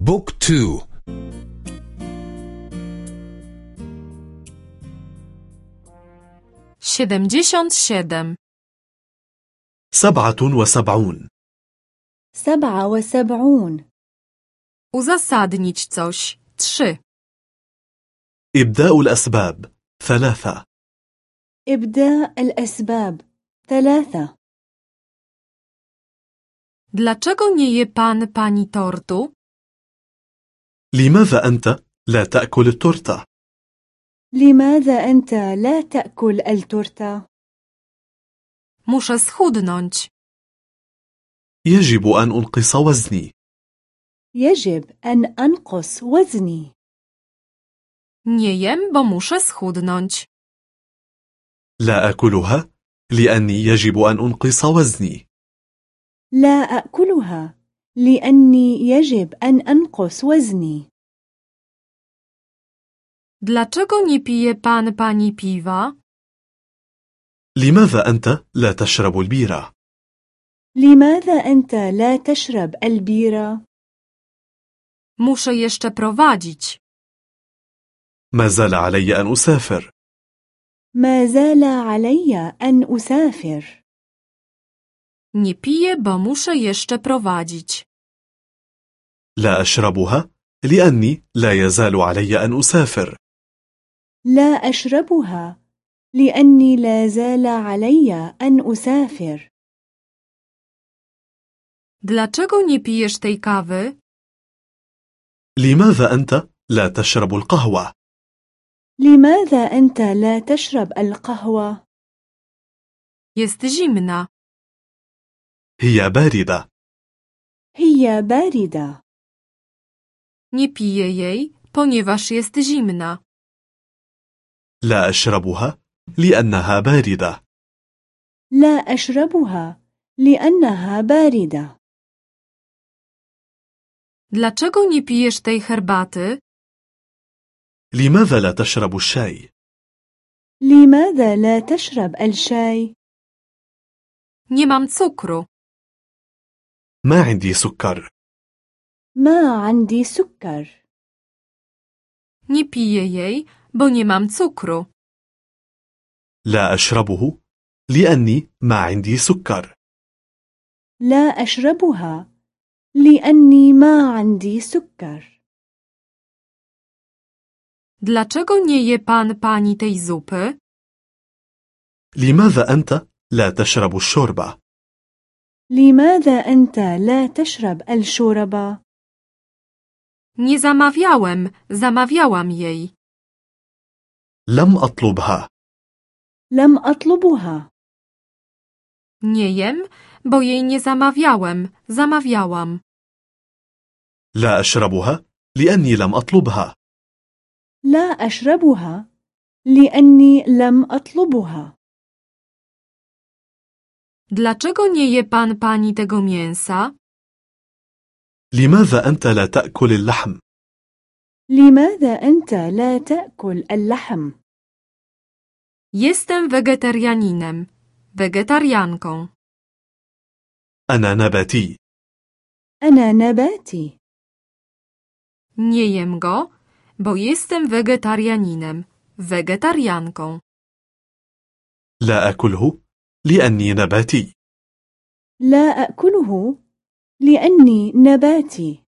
book two siedemdziesiąt siedem سبعة وسبعون. سبعة وسبعون. uzasadnić coś trzy إبداء الأسباب. ثلاثة. إبداء الأسباب. ثلاثة. Dlaczego nie je pan pani tortu? لماذا أنت لا تأكل التورتة؟ لماذا أنت لا تأكل التورتة؟ Muszę schudnąć. يجب أن أنقص وزني يجب أن أنقص وزني Nie jem, bo muszę schudnąć. لا أكلها لأني يجب أن أنقص وزني لا أكلها لأني يجب أن أنقص وزني Dlaczego nie pije pan pani piwa? لماذا أنت لا تشرب البيرة؟ لماذا أنت لا تشرب البيرة؟ Muszę jeszcze prowadzić. ما زال علي أن أسافر ما زال علي أن أسافر Nie piję, bo muszę jeszcze prowadzić. لا أشربها لأني لا يزال علي أن أسافر لا أشربها لأني لا زال علي أن أسافر Dlaczego nie pijesz tej kawy? لماذا أنت لا تشرب القهوة؟ لماذا أنت لا تشرب القهوة؟ Jest zimna. هي باردة هي باردة Nie piję jej, ponieważ jest zimna. لا أشربها لأنها باردة لا أشربها لأنها باردة Dlaczego nie pijesz tej herbaty? لماذا لا تشرب الشاي؟ لماذا لا تشرب الشاي؟ Nie mam cukru. ما عندي سكر ما عندي سكر Nie piję jej, bo nie mam cukru. لا أشربه لأني ما عندي سكر لا أشربها لأني ما عندي سكر Dlaczego nie je pan pani tej zupy? لماذا أنت لا تشرب الشوربة؟ لماذا أنت لا تشرب الشوربة؟ Nie zamawiałem, zamawiałam jej. لم أطلبها لم أطلبها Nie jem, bo jej nie zamawiałem, zamawiałam. لا أشربها لأني لم أطلبها لا أشربها لأني لم أطلبها Dlaczego nie je pan pani tego mięsa? لماذا أنت لا تأكل اللحم؟ لماذا أنت لا تأكل اللحم؟ Jestem wegetarianinem, wegetarianką. أنا نباتي أنا نباتي Nie jem go, bo jestem wegetarianinem, wegetarianką. لا أكله لأني نباتي لا أكله لأني نباتي.